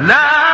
لا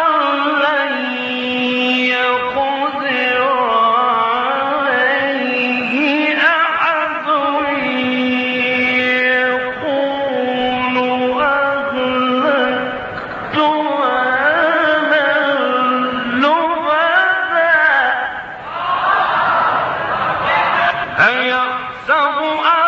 أيحسب أن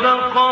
العقبة صدق الله